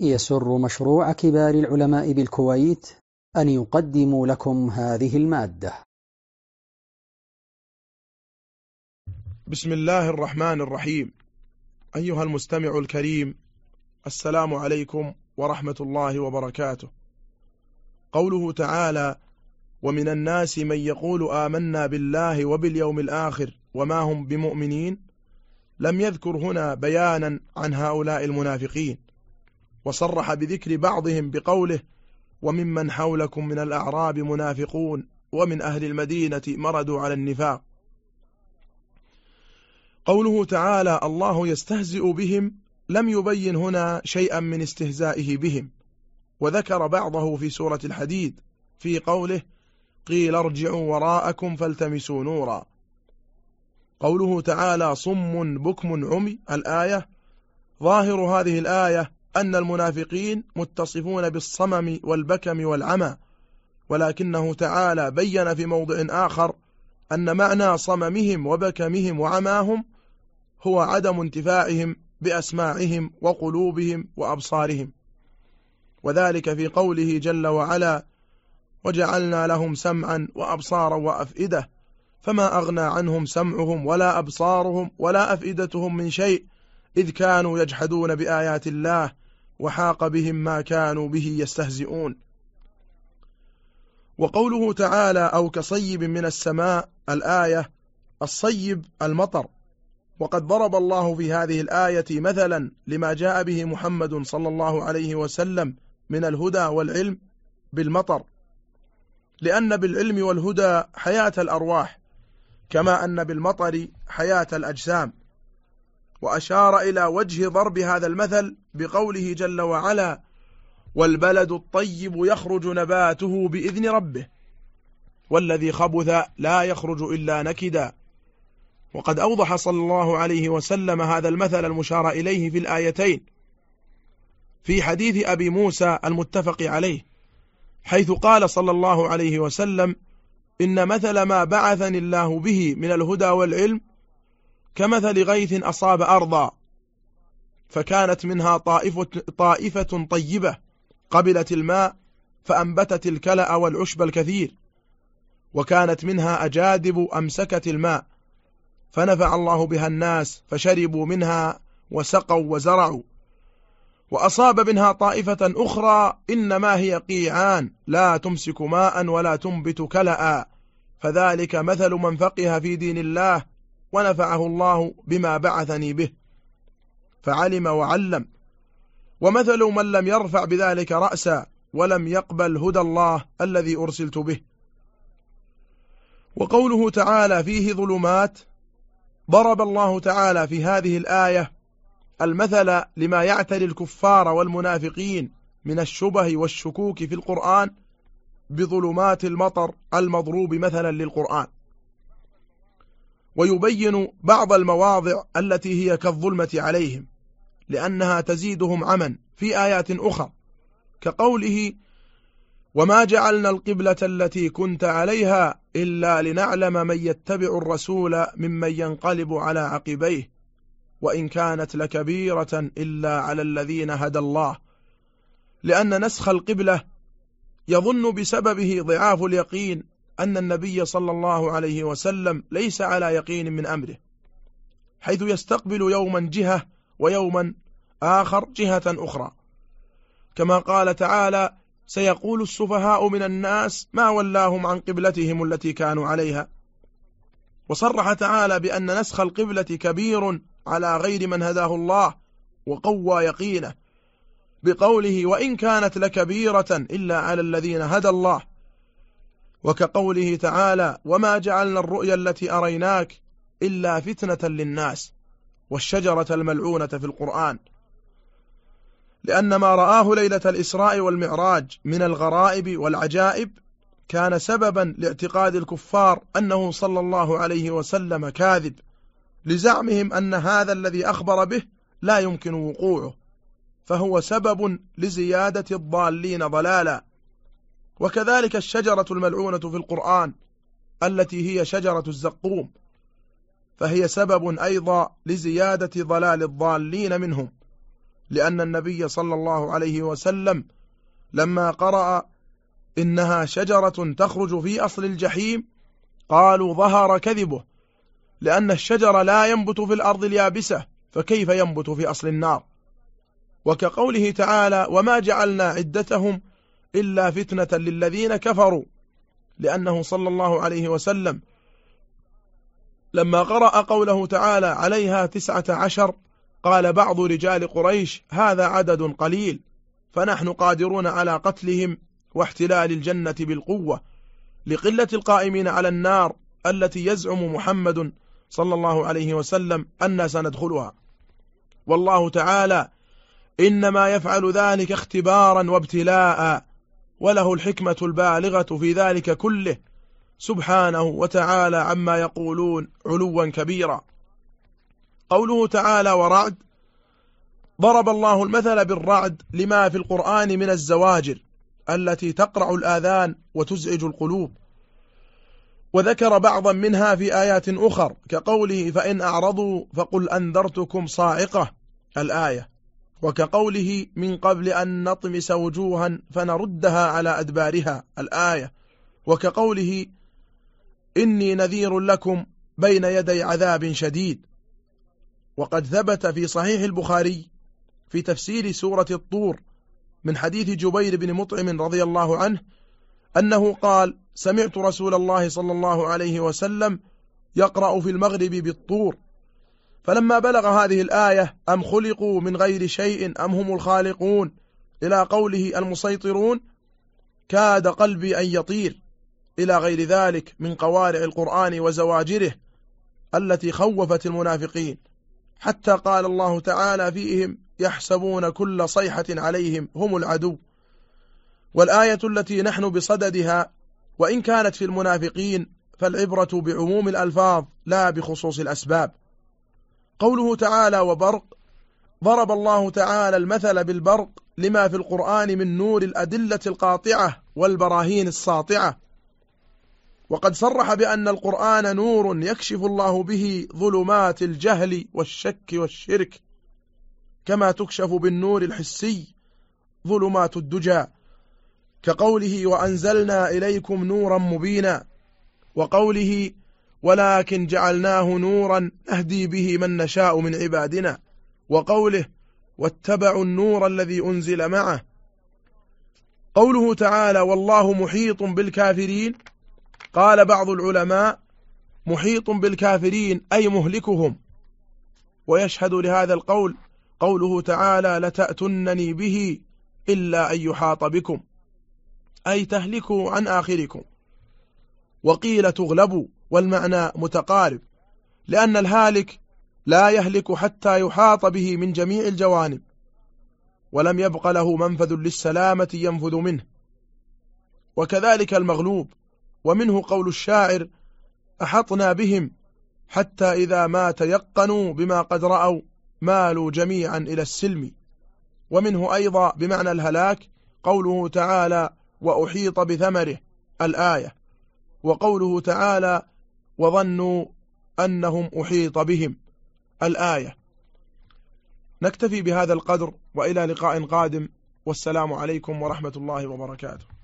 يسر مشروع كبار العلماء بالكويت أن يقدم لكم هذه المادة. بسم الله الرحمن الرحيم. أيها المستمع الكريم السلام عليكم ورحمة الله وبركاته. قوله تعالى ومن الناس من يقول آمنا بالله وباليوم الآخر وما هم بمؤمنين لم يذكر هنا بيانا عن هؤلاء المنافقين. وصرح بذكر بعضهم بقوله وممن حولكم من الأعراب منافقون ومن أهل المدينة مردوا على النفاق. قوله تعالى الله يستهزئ بهم لم يبين هنا شيئا من استهزائه بهم. وذكر بعضه في سورة الحديد في قوله قيل ارجعوا وراءكم فالتمسوا نورا. قوله تعالى صم بكم عمي. الآية ظاهر هذه الآية أن المنافقين متصفون بالصمم والبكم والعمى ولكنه تعالى بين في موضع آخر أن معنى صممهم وبكمهم وعماهم هو عدم انتفاعهم بأسماعهم وقلوبهم وأبصارهم. وذلك في قوله جل وعلا وجعلنا لهم سمعا وأبصارا وأفئدة فما أغنى عنهم سمعهم ولا أبصارهم ولا أفئدتهم من شيء إذ كانوا يجحدون بآيات الله وحاق بهم ما كانوا به يستهزئون. وقوله تعالى أو كصيب من السماء الآية الصيب المطر. وقد ضرب الله في هذه الآية مثلا لما جاء به محمد صلى الله عليه وسلم من الهدى والعلم بالمطر. لأن بالعلم والهدى حياة الأرواح كما أن بالمطر حياة الأجسام. وأشار إلى وجه ضرب هذا المثل بقوله جل وعلا والبلد الطيب يخرج نباته بإذن ربه والذي خبث لا يخرج إلا نكدا. وقد أوضح صلى الله عليه وسلم هذا المثل المشار إليه في الآيتين في حديث أبي موسى المتفق عليه حيث قال صلى الله عليه وسلم إن مثل ما بعثني الله به من الهدى والعلم كمثل غيث أصاب أرضا فكانت منها طائفة, طائفة طيبة قبلت الماء فأنبتت الكلأ والعشب الكثير وكانت منها أجادب أمسكت الماء فنفع الله بها الناس فشربوا منها وسقوا وزرعوا وأصاب منها طائفة أخرى إنما هي قيعان لا تمسك ماء ولا تنبت كلأ فذلك مثل من فقه في دين الله ونفعه الله بما بعثني به فعلم وعلم. ومثل من لم يرفع بذلك رأسا ولم يقبل هدى الله الذي أرسلت به. وقوله تعالى فيه ظلمات ضرب الله تعالى في هذه الآية المثل لما يعتري الكفار والمنافقين من الشبه والشكوك في القرآن بظلمات المطر المضروب مثلا للقرآن. ويبين بعض المواضع التي هي كالظلمة عليهم لأنها تزيدهم عما في آيات أخرى كقوله وما جعلنا القبلة التي كنت عليها إلا لنعلم من يتبع الرسول ممن ينقلب على عقبيه وإن كانت لكبيرة إلا على الذين هدى الله لأن نسخ القبلة يظن بسببه ضعاف اليقين أن النبي صلى الله عليه وسلم ليس على يقين من أمره حيث يستقبل يوما جهة ويوما آخر جهة أخرى. كما قال تعالى سيقول السفهاء من الناس ما ولاهم عن قبلتهم التي كانوا عليها وصرح تعالى بأن نسخ القبلة كبير على غير من هداه الله وقوى يقينه بقوله وإن كانت لكبيرة إلا على الذين هدى الله وكقوله تعالى وما جعلنا الرؤيا التي أريناك إلا فتنة للناس والشجرة الملعونة في القرآن. لأن ما رآه ليلة الإسراء والمعراج من الغرائب والعجائب كان سببا لاعتقاد الكفار أنه صلى الله عليه وسلم كاذب لزعمهم أن هذا الذي أخبر به لا يمكن وقوعه فهو سبب لزيادة الضالين ضلالا. وكذلك الشجرة الملعونة في القرآن التي هي شجرة الزقوم فهي سبب أيضا لزيادة ضلال الضالين منهم لأن النبي صلى الله عليه وسلم لما قرأ إنها شجرة تخرج في أصل الجحيم قالوا ظهر كذبه لأن الشجر لا ينبت في الأرض اليابسة فكيف ينبت في أصل النار؟ وكقوله تعالى وما جعلنا عدتهم إلا فتنة للذين كفروا لأنه صلى الله عليه وسلم لما قرأ قوله تعالى عليها تسعة عشر قال بعض رجال قريش هذا عدد قليل فنحن قادرون على قتلهم واحتلال الجنة بالقوة لقلة القائمين على النار التي يزعم محمد صلى الله عليه وسلم أن سندخلها. والله تعالى إنما يفعل ذلك اختبارا وابتلاء وله الحكمة البالغة في ذلك كله. سبحانه وتعالى عما يقولون علوا كبيرا. قوله تعالى ورعد ضرب الله المثل بالرعد لما في القرآن من الزواجر التي تقرع الآذان وتزعج القلوب. وذكر بعضا منها في آيات أخر كقوله فإن أعرضوا فقل أنذرتكم صاعقة الآية. وكقوله من قبل أن نطمس وجوها فنردها على أدبارها الآية. وكقوله إني نذير لكم بين يدي عذاب شديد. وقد ثبت في صحيح البخاري في تفسير سورة الطور من حديث جبير بن مطعم رضي الله عنه أنه قال سمعت رسول الله صلى الله عليه وسلم يقرأ في المغرب بالطور. فلما بلغ هذه الآية أم خلقوا من غير شيء أم هم الخالقون؟ إلى قوله المسيطرون كاد قلبي أن يطير. إلى غير ذلك من قوارع القرآن وزواجره التي خوفت المنافقين. حتى قال الله تعالى فيهم يحسبون كل صيحة عليهم هم العدو. والآية التي نحن بصددها وإن كانت في المنافقين فالعبرة بعموم الألفاظ لا بخصوص الأسباب. قوله تعالى وبرق ضرب الله تعالى المثل بالبرق لما في القرآن من نور الأدلة القاطعة والبراهين الساطعة. وقد صرح بأن القرآن نور يكشف الله به ظلمات الجهل والشك والشرك كما تكشف بالنور الحسي ظلمات الدجى. كقوله وأنزلنا إليكم نورا مبينا وقوله ولكن جعلناه نورا نهدي به من نشاء من عبادنا وقوله واتبعوا النور الذي أنزل معه. قوله تعالى والله محيط بالكافرين. قال بعض العلماء محيط بالكافرين أي مهلكهم. ويشهد لهذا القول قوله تعالى لتأتنني به إلا أن يحاط بكم. أي تهلكوا عن آخركم. وقيل تغلبوا. والمعنى متقارب لأن الهالك لا يهلك حتى يحاط به من جميع الجوانب ولم يبق له منفذ للسلامة ينفذ منه. وكذلك المغلوب ومنه قول الشاعر أحطنا بهم حتى إذا ما تيقنوا بما قد رأوا مالوا جميعا إلى السلم. ومنه أيضا بمعنى الهلاك قوله تعالى وأحيط بثمره الآية. وقوله تعالى وظنوا أنهم أحيط بهم. الآية. نكتفي بهذا القدر وإلى لقاء قادم. والسلام عليكم ورحمة الله وبركاته.